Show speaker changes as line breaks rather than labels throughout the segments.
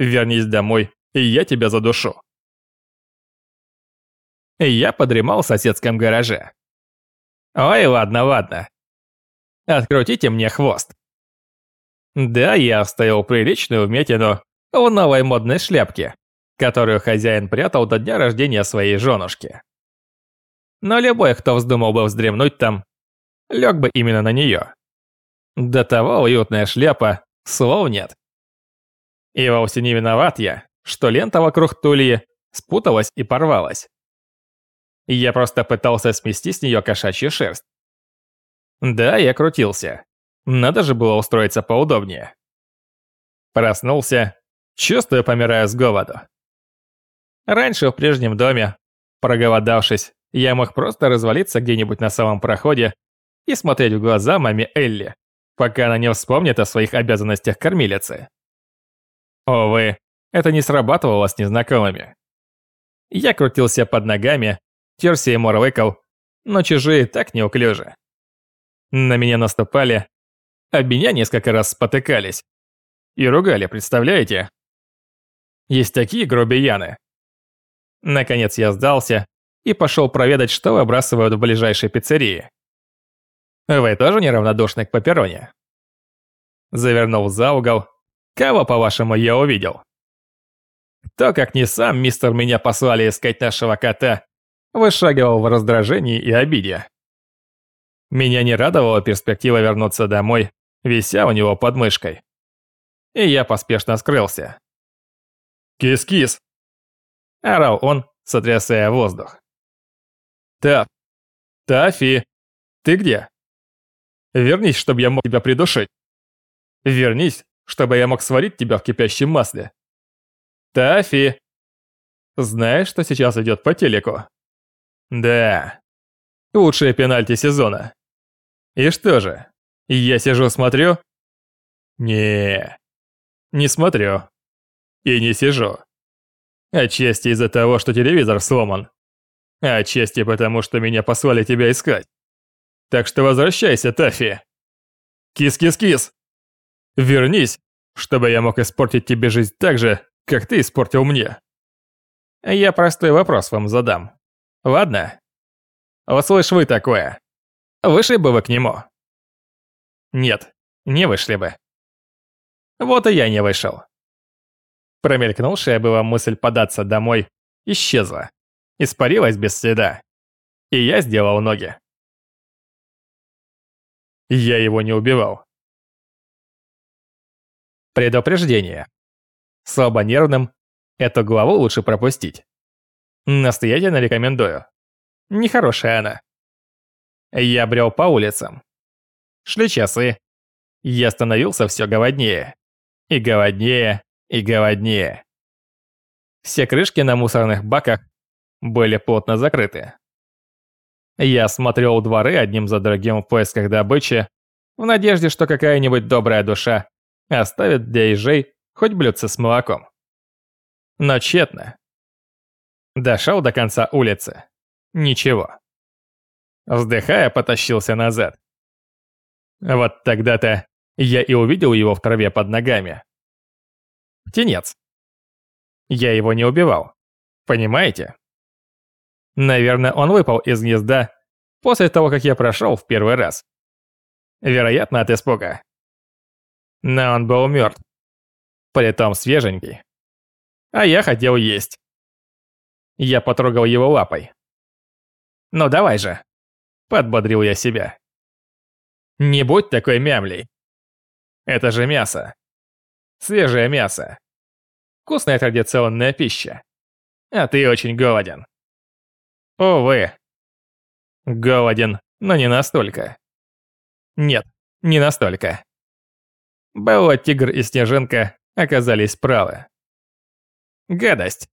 Вернись домой, и я тебя задушу. Я подремал в соседском гараже. Ой, ладно, ладно. Открутите мне хвост. Да, я оставил приличную вмятину в новой модной шляпке, которую хозяин прятал до дня рождения своей женушки. Но любой, кто вздумал бы вздремнуть там, лег бы именно на нее. До того уютная шляпа, слов нет. И вовсе не виноват я, что лента вокруг тульи спуталась и порвалась. Я просто пытался смести с нее кошачью шерсть. Да, я крутился. Надо же было устроиться поудобнее. Проснулся, чувствуя, помирая с голоду. Раньше в прежнем доме, проголодавшись, я мог просто развалиться где-нибудь на самом проходе и смотреть в глаза маме Элли, пока она не вспомнит о своих обязанностях кормилицы. Увы, это не срабатывало с незнакомыми. Я крутился под ногами, терся и мурлыкал, но чужие так неуклюже. На меня наступали, а меня несколько раз спотыкались. И ругали, представляете? Есть такие грубияны. Наконец я сдался и пошел проведать, что выбрасывают в ближайшей пиццерии. Вы тоже неравнодушны к пепперони? Завернул за угол. Кого, по-вашему, я увидел? То, как не сам мистер меня послали искать нашего кота, вышагивал в раздражении и обиде. Меня не радовала перспектива вернуться домой, вися у него под мышкой. И я поспешно скрылся. «Кис-кис!» – орал он, сотрясая воздух. «Та... Тафи, ты где? Вернись, чтобы я мог тебя придушить. Вернись, чтобы я мог сварить тебя в кипящем масле. Тафи, знаешь, что сейчас идет по телеку? Да, лучшие пенальти сезона. И что же, я сижу смотрю? Не, не смотрю. И не сижу. Отчасти из-за того, что телевизор сломан. Отчасти потому, что меня послали тебя искать. Так что возвращайся, Тафи. Кис-кис-кис. Вернись, чтобы я мог испортить тебе жизнь так же, как ты испортил мне. Я простой вопрос вам задам. Ладно? Услышь вы такое. Вышли бы вы к нему? Нет, не вышли бы. Вот и я не вышел. Промелькнувшая была мысль податься домой исчезла, испарилась без следа. И я сделал ноги. Я его не убивал. Предупреждение. Слабонервным эту главу лучше пропустить. Настоятельно рекомендую. Нехорошая она. Я брел по улицам. Шли часы. Я становился все голоднее. И голоднее, и голоднее. Все крышки на мусорных баках были плотно закрыты. Я смотрел дворы одним за другим в поисках добычи, в надежде, что какая-нибудь добрая душа оставит для ежей хоть блюдце с молоком. Но тщетно. Дошел до конца улицы. Ничего. Вздыхая, потащился назад. Вот тогда-то я и увидел его в траве под ногами. Птенец. Я его не убивал. Понимаете? Наверное, он выпал из гнезда после того, как я прошел в первый раз. Вероятно, от испуга. Но он был мертв. Притом свеженький. А я хотел есть. Я потрогал его лапой. «Ну давай же!» Подбодрил я себя. «Не будь такой мямлей. Это же мясо. Свежее мясо. Вкусная традиционная пища. А ты очень голоден. Увы. Голоден, но не настолько. Нет, не настолько. Белла, Тигр и Снежинка оказались правы. Гадость.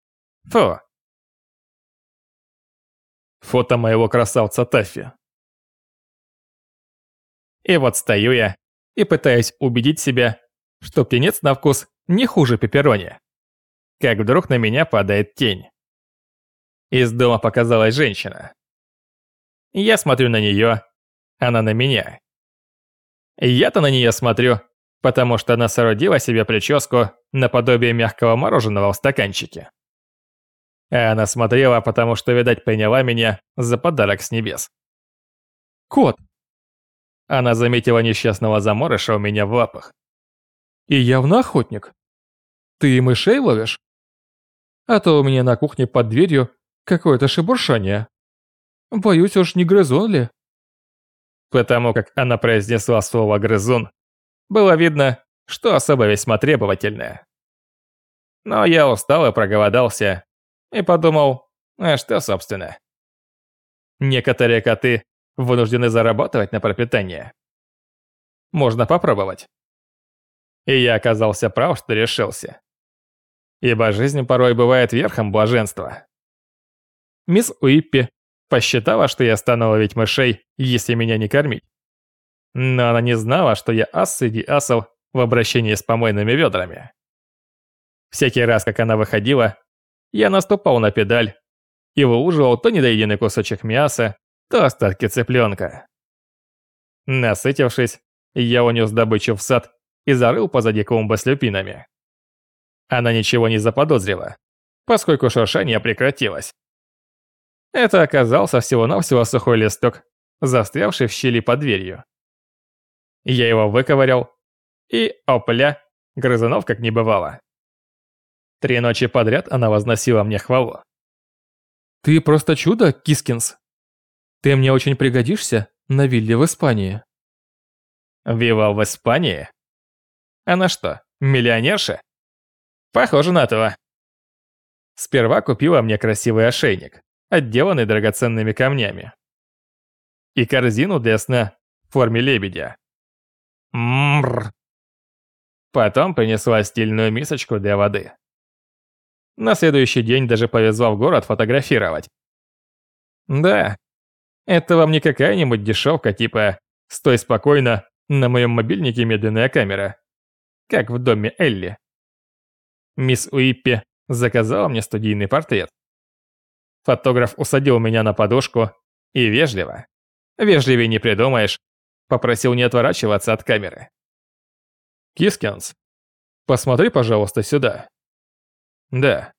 Фу. Фото моего красавца Таффи. И вот стою я и пытаюсь убедить себя, что птенец на вкус не хуже пепперони. Как вдруг на меня падает тень. Из дома показалась женщина. Я смотрю на нее, она на меня. Я-то на нее смотрю, потому что она соорудила себе прическу наподобие мягкого мороженого в стаканчике. А она смотрела, потому что, видать, приняла меня за подарок с небес. «Кот!» Она заметила несчастного заморыша у меня в лапах. «И явно охотник. Ты мышей ловишь? А то у меня на кухне под дверью какое-то шебуршание. Боюсь уж, не грызун ли?» Потому как она произнесла слово «грызун», было видно, что особо весьма требовательная. Но я устал и проголодался, и подумал, а что собственно. Некоторые коты вынуждены зарабатывать на пропитание. Можно попробовать. И я оказался прав, что решился. Ибо жизнь порой бывает верхом блаженства. Мисс Уиппи посчитала, что я стану ловить мышей, если меня не кормить. Но она не знала, что я ас среди асов в обращении с помойными ведрами. Всякий раз, как она выходила, я наступал на педаль и выуживал то недоеденный кусочек мяса, то остатки цыпленка. Насытившись, я унес добычу в сад и зарыл позади клумбы с люпинами. Она ничего не заподозрила, поскольку шуршание прекратилось. Это оказался всего-навсего сухой листок, застрявший в щели под дверью. Я его выковырял, и, опля, грызунов как не бывало. Три ночи подряд она возносила мне хвалу. «Ты просто чудо, Кискинс. Ты мне очень пригодишься на вилле в Испании». «Вилла в Испании? Она что, миллионерша?» «Похоже на то». Сперва купила мне красивый ошейник, отделанный драгоценными камнями. И корзину для сна в форме лебедя. Ммр. Потом принесла стильную мисочку для воды. На следующий день даже повезла в город фотографировать. Да, это вам не какая-нибудь дешевка типа «Стой спокойно, на моем мобильнике медленная камера», как в доме Элли. Мисс Уиппи заказала мне студийный портрет. Фотограф усадил меня на подушку и вежливо, вежливее не придумаешь, попросил не отворачиваться от камеры. «Кискинс, посмотри, пожалуйста, сюда». «Да,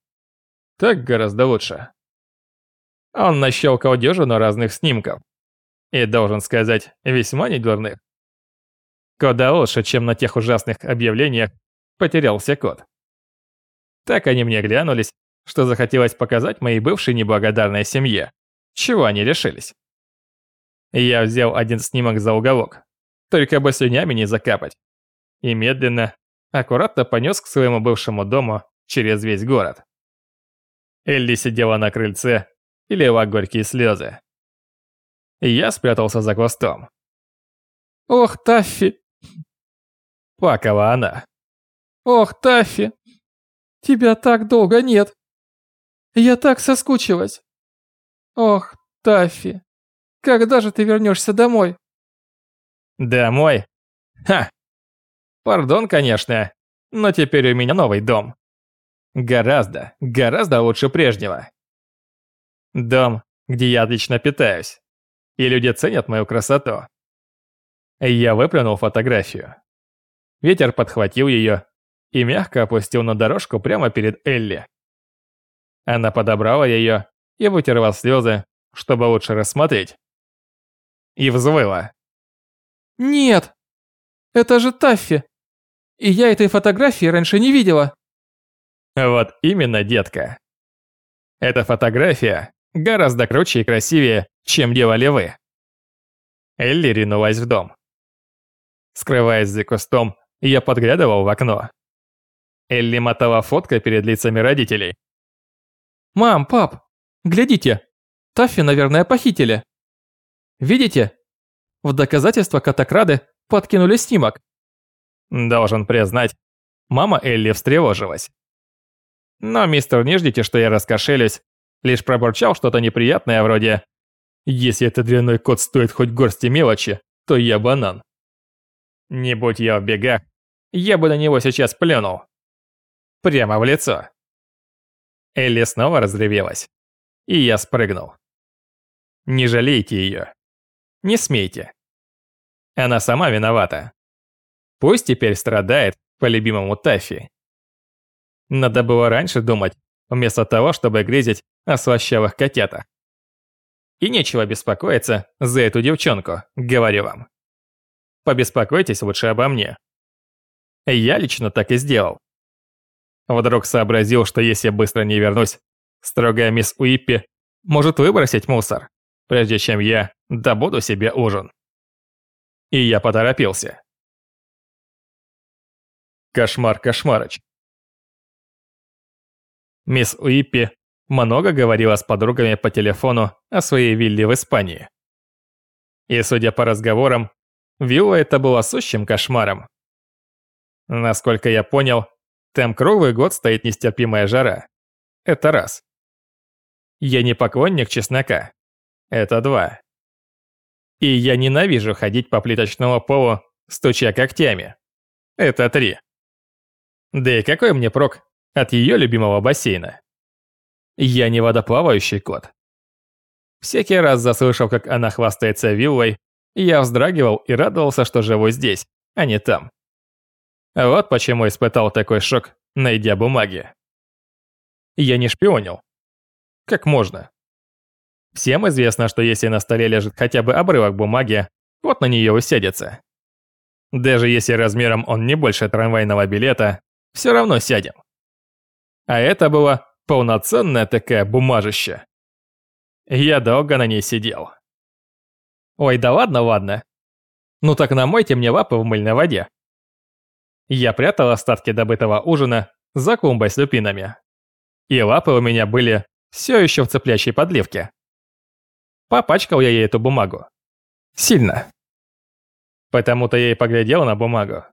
так гораздо лучше». Он нащелкал дюжину разных снимков. И, должен сказать, весьма недурных. Куда лучше, чем на тех ужасных объявлениях потерялся код. Так они мне глянулись, что захотелось показать моей бывшей неблагодарной семье, чего они решились. Я взял один снимок за уголок, только бы слюнями не закапать. И медленно, аккуратно понес к своему бывшему дому через весь город. Элли сидела на крыльце и лила горькие слезы. Я спрятался за кустом. «Ох, Таффи!» Плакала она. «Ох, Таффи! Тебя так долго нет! Я так соскучилась! Ох, Таффи!» Когда же ты вернешься домой?» «Домой? Ха! Пардон, конечно, но теперь у меня новый дом. Гораздо, гораздо лучше прежнего. Дом, где я отлично питаюсь, и люди ценят мою красоту. Я выплюнул фотографию. Ветер подхватил ее и мягко опустил на дорожку прямо перед Элли. Она подобрала ее и вытерла слезы, чтобы лучше рассмотреть и взвыла. «Нет! Это же Таффи! И я этой фотографии раньше не видела!» Вот именно, детка. Эта фотография гораздо круче и красивее, чем делали вы. Элли ринулась в дом. Скрываясь за кустом, я подглядывал в окно. Элли мотала фотка перед лицами родителей. «Мам, пап, глядите, Таффи, наверное, похитили». Видите? В доказательство катакрады подкинули снимок. Должен признать, мама Элли встревожилась. Но мистер, не ждите, что я раскошелюсь, лишь пробурчал что-то неприятное вроде «Если этот дрянной кот стоит хоть горсти мелочи, то я банан». Не будь я в бегах, я бы на него сейчас плюнул. Прямо в лицо. Элли снова разревелась, и я спрыгнул. Не жалейте ее. Не смейте. Она сама виновата. Пусть теперь страдает по любимому Таффи. Надо было раньше думать, вместо того, чтобы грезить о слащавых котятах. И нечего беспокоиться за эту девчонку, говорю вам. Побеспокойтесь лучше обо мне. Я лично так и сделал. Вдруг сообразил, что если быстро не вернусь, строгая мисс Уиппи может выбросить мусор, прежде чем я добуду себе ужин. И я поторопился. Кошмар Кошмарыч. Мисс Уиппи много говорила с подругами по телефону о своей вилле в Испании. И, судя по разговорам, вилла это была сущим кошмаром. Насколько я понял, там круглый год стоит нестерпимая жара. Это раз. Я не поклонник чеснока. Это два. И я ненавижу ходить по плиточному полу, стуча когтями. Это три. Да и какой мне прок от ее любимого бассейна? Я не водоплавающий кот. Всякий раз заслышав, как она хвастается виллой, я вздрагивал и радовался, что живу здесь, а не там. Вот почему испытал такой шок, найдя бумаги. Я не шпионил. Как можно? Всем известно, что если на столе лежит хотя бы обрывок бумаги, вот на нее усядется. Даже если размером он не больше трамвайного билета, все равно сядем. А это было Полноценная такая бумажища. Я долго на ней сидел. Ой, да ладно, ладно. Ну так намойте мне лапы в мыльной воде. Я прятал остатки добытого ужина за клумбой с люпинами. И лапы у меня были все еще в цеплящей подливке. Попачкал я ей эту бумагу. Сильно. Потому-то я и поглядел на бумагу.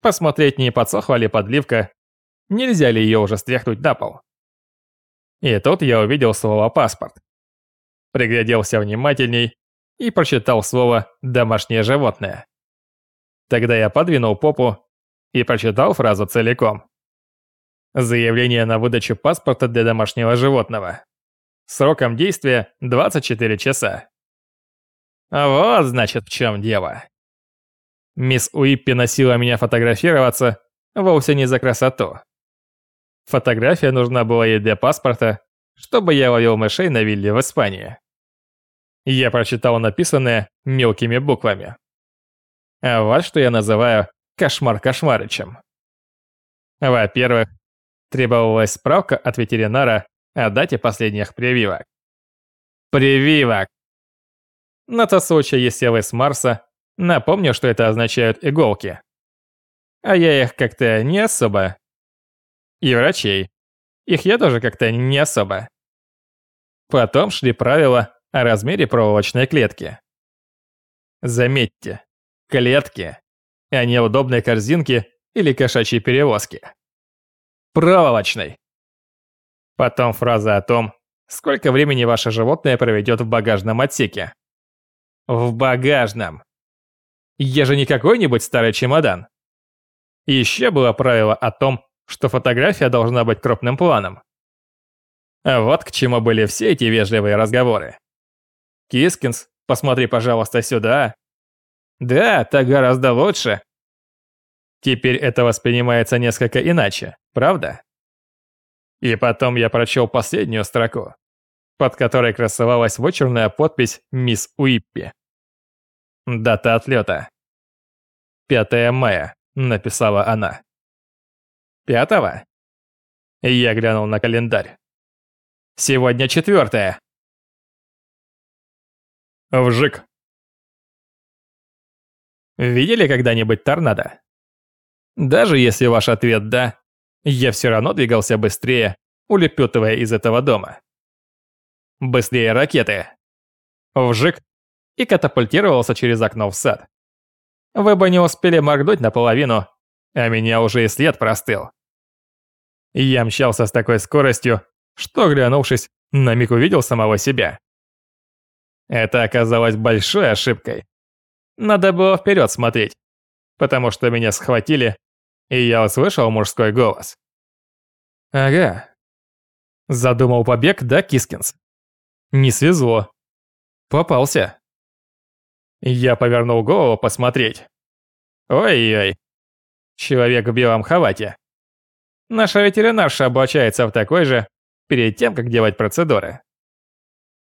Посмотреть, не подсохла ли подливка, нельзя ли ее уже стряхнуть на пол. И тут я увидел слово «паспорт». Пригляделся внимательней и прочитал слово «домашнее животное». Тогда я подвинул попу и прочитал фразу целиком. Заявление на выдачу паспорта для домашнего животного. Сроком действия 24 часа. А вот, значит, в чем дело. Мисс Уиппи носила меня фотографироваться вовсе не за красоту. Фотография нужна была ей для паспорта, чтобы я ловил мышей на вилле в Испании. Я прочитал написанное мелкими буквами. А вот что я называю «кошмар кошмарычем». Во-первых, требовалась справка от ветеринара о дате последних прививок. Прививок! На случай, если вы с Марса, напомню, что это означают иголки. А я их как-то не особо и врачей. Их я тоже как-то не особо. Потом шли правила о размере проволочной клетки. Заметьте, клетки, а не удобной корзинки или кошачьей перевозки. Проволочной. Потом фраза о том, сколько времени ваше животное проведет в багажном отсеке. В багажном. Я же не какой-нибудь старый чемодан. Еще было правило о том, что фотография должна быть крупным планом. А вот к чему были все эти вежливые разговоры. «Кискинс, посмотри, пожалуйста, сюда». «Да, так гораздо лучше». Теперь это воспринимается несколько иначе, правда? И потом я прочел последнюю строку, под которой красовалась вычурная подпись «Мисс Уиппи». Дата отлета. 5 мая, написала она. Пятого? Я глянул на календарь. Сегодня четвертое. Вжик. Видели когда-нибудь торнадо? Даже если ваш ответ «да», я все равно двигался быстрее, улепетывая из этого дома. Быстрее ракеты. Вжик и катапультировался через окно в сад. Вы бы не успели моргнуть наполовину, а меня уже и след простыл. Я мчался с такой скоростью, что, глянувшись, на миг увидел самого себя. Это оказалось большой ошибкой. Надо было вперед смотреть, потому что меня схватили, и я услышал мужской голос. Ага. Задумал побег, да, Кискинс? Не свезло. Попался. Я повернул голову посмотреть. Ой-ой, человек в белом халате. Наша ветеринарша обучается в такой же, перед тем, как делать процедуры.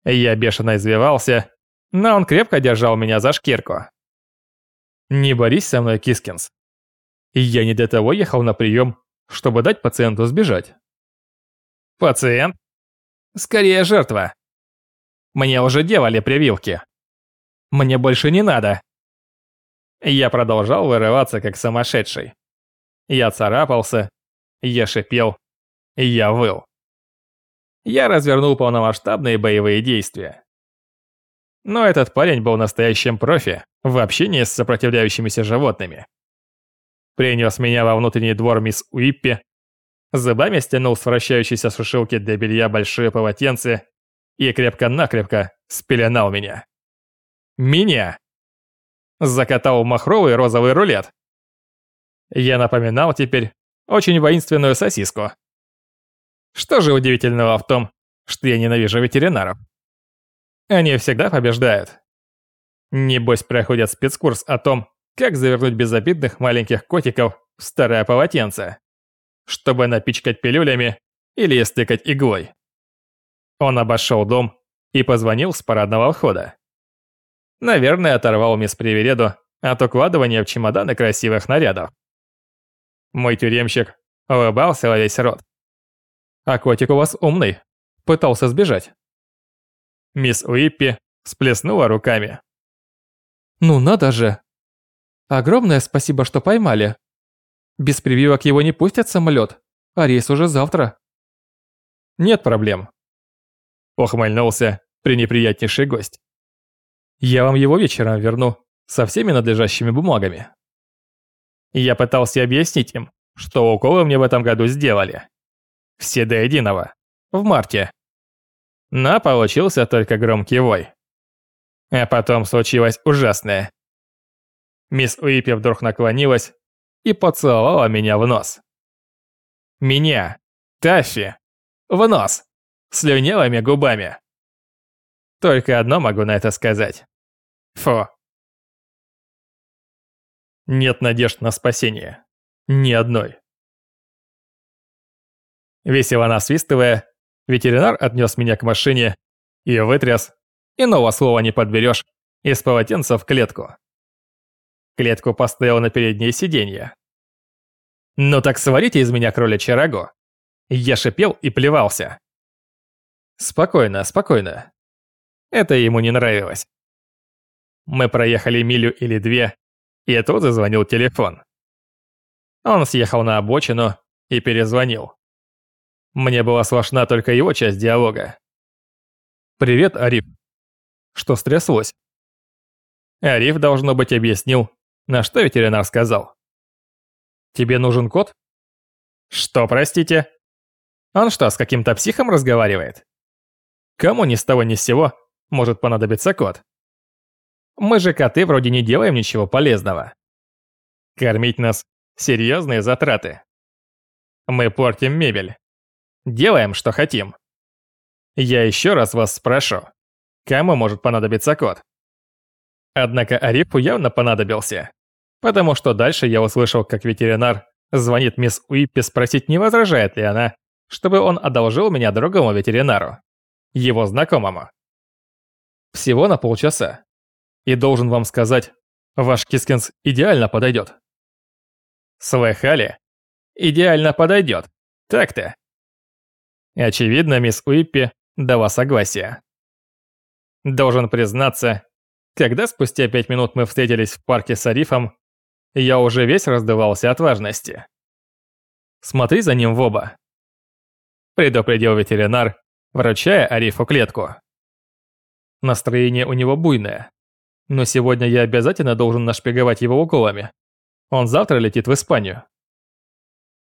Я бешено извивался, но он крепко держал меня за шкирку. «Не борись со мной, Кискинс. Я не для того ехал на прием, чтобы дать пациенту сбежать». «Пациент? Скорее жертва. Мне уже делали прививки. Мне больше не надо». Я продолжал вырываться, как сумасшедший. Я царапался, я шипел, я выл я развернул полномасштабные боевые действия. Но этот парень был настоящим профи в общении с сопротивляющимися животными. Принес меня во внутренний двор мисс Уиппи, зубами стянул с вращающейся сушилки для белья большие полотенце и крепко-накрепко спеленал меня. Меня! Закатал махровый розовый рулет. Я напоминал теперь очень воинственную сосиску. Что же удивительного в том, что я ненавижу ветеринаров? Они всегда побеждают. Небось проходят спецкурс о том, как завернуть безобидных маленьких котиков в старое полотенце, чтобы напичкать пилюлями или стыкать иглой. Он обошел дом и позвонил с парадного входа. Наверное, оторвал мисс Привереду от укладывания в чемоданы красивых нарядов. Мой тюремщик улыбался во весь рот. А котик у вас умный. Пытался сбежать. Мисс Уиппи всплеснула руками. Ну надо же. Огромное спасибо, что поймали. Без прививок его не пустят самолет, а рейс уже завтра. Нет проблем. Ухмыльнулся пренеприятнейший гость. Я вам его вечером верну, со всеми надлежащими бумагами. Я пытался объяснить им, что уколы мне в этом году сделали. Все до единого. В марте. Но получился только громкий вой. А потом случилось ужасное. Мисс Уиппи вдруг наклонилась и поцеловала меня в нос. Меня, Таффи, в нос, слюнявыми губами. Только одно могу на это сказать. Фу. Нет надежд на спасение. Ни одной. Весело насвистывая, ветеринар отнес меня к машине и вытряс, иного слова не подберешь, из полотенца в клетку. Клетку поставил на переднее сиденье. «Ну так сварите из меня кроличье рагу!» Я шипел и плевался. Спокойно, спокойно. Это ему не нравилось. Мы проехали милю или две, и тут зазвонил телефон. Он съехал на обочину и перезвонил. Мне была слышна только его часть диалога. «Привет, Ариф. Что стряслось?» Ариф, должно быть, объяснил, на что ветеринар сказал. «Тебе нужен кот?» «Что, простите?» «Он что, с каким-то психом разговаривает?» «Кому ни с того ни с сего может понадобиться кот?» «Мы же коты вроде не делаем ничего полезного. Кормить нас – серьезные затраты. Мы портим мебель, Делаем, что хотим. Я еще раз вас спрошу, кому может понадобиться кот? Однако Арифу явно понадобился, потому что дальше я услышал, как ветеринар звонит мисс Уиппи спросить, не возражает ли она, чтобы он одолжил меня другому ветеринару, его знакомому. Всего на полчаса. И должен вам сказать, ваш Кискинс идеально подойдет. Слыхали? Идеально подойдет. Так-то. Очевидно, мисс Уиппи дала согласие. Должен признаться, когда спустя пять минут мы встретились в парке с Арифом, я уже весь раздавался от важности. «Смотри за ним в оба», – предупредил ветеринар, вручая Арифу клетку. Настроение у него буйное, но сегодня я обязательно должен нашпиговать его уколами. Он завтра летит в Испанию.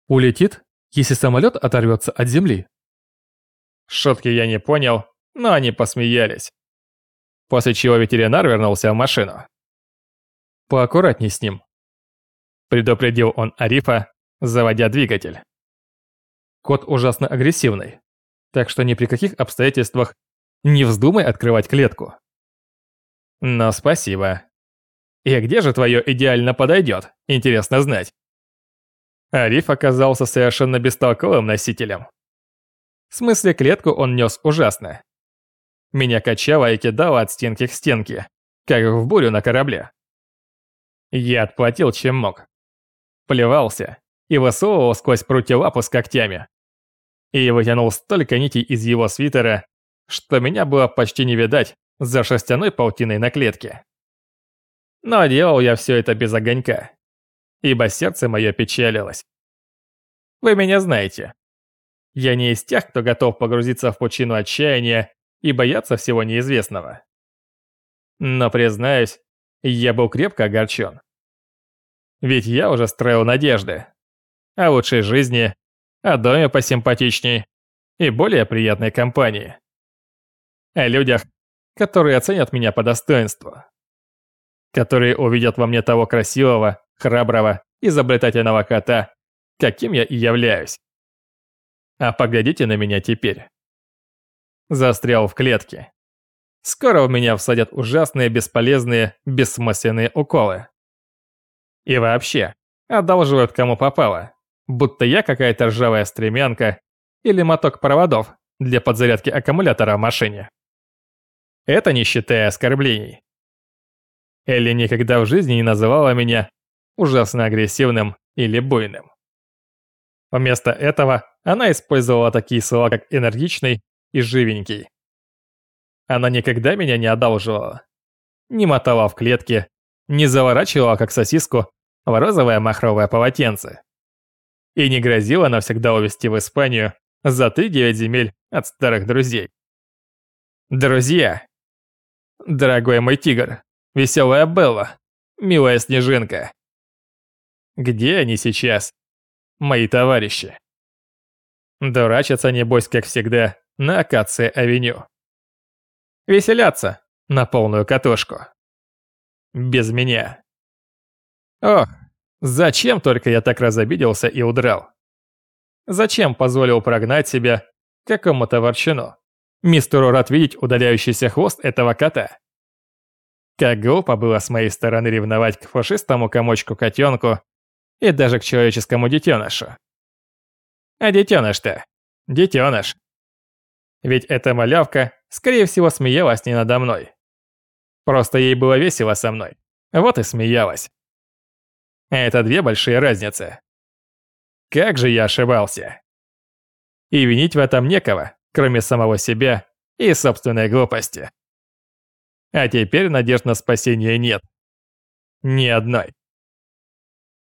Улетит, если самолет оторвется от земли. Шутки я не понял, но они посмеялись. После чего ветеринар вернулся в машину. «Поаккуратней с ним», – предупредил он Арифа, заводя двигатель. Кот ужасно агрессивный, так что ни при каких обстоятельствах не вздумай открывать клетку. Но спасибо. И где же твое идеально подойдет, интересно знать? Ариф оказался совершенно бестолковым носителем. В смысле, клетку он нес ужасно. Меня качало и кидало от стенки к стенке, как в бурю на корабле. Я отплатил чем мог. Плевался и высовывал сквозь прутья лапу с когтями. И вытянул столько нитей из его свитера, что меня было почти не видать за шерстяной паутиной на клетке. Но делал я все это без огонька, ибо сердце мое печалилось. Вы меня знаете. Я не из тех, кто готов погрузиться в пучину отчаяния и бояться всего неизвестного. Но, признаюсь, я был крепко огорчен. Ведь я уже строил надежды. О лучшей жизни, о доме посимпатичней и более приятной компании. О людях, которые оценят меня по достоинству. Которые увидят во мне того красивого, храброго, изобретательного кота, каким я и являюсь. А погодите на меня теперь. Застрял в клетке. Скоро в меня всадят ужасные, бесполезные, бессмысленные уколы. И вообще, одалживают кому попало, будто я какая-то ржавая стремянка или моток проводов для подзарядки аккумулятора в машине. Это не считая оскорблений. Элли никогда в жизни не называла меня ужасно агрессивным или буйным. Вместо этого она использовала такие слова, как энергичный и живенький. Она никогда меня не одалживала. Не мотала в клетке, не заворачивала, как сосиску, в розовое махровое полотенце. И не грозила навсегда увезти в Испанию за 3-9 земель от старых друзей. Друзья. Дорогой мой тигр, веселая Белла, милая снежинка. Где они сейчас? мои товарищи. Дурачатся, небось, как всегда, на Акация-авеню. Веселятся на полную катушку. Без меня. Ох, зачем только я так разобиделся и удрал? Зачем позволил прогнать себя какому-то ворчуну? Мистеру рад видеть удаляющийся хвост этого кота. Как глупо было с моей стороны ревновать к фашистому комочку-котенку и даже к человеческому детенышу. А детеныш-то? Детеныш. Ведь эта малявка, скорее всего, смеялась не надо мной. Просто ей было весело со мной. Вот и смеялась. Это две большие разницы. Как же я ошибался. И винить в этом некого, кроме самого себя и собственной глупости. А теперь надежд на спасение нет. Ни одной.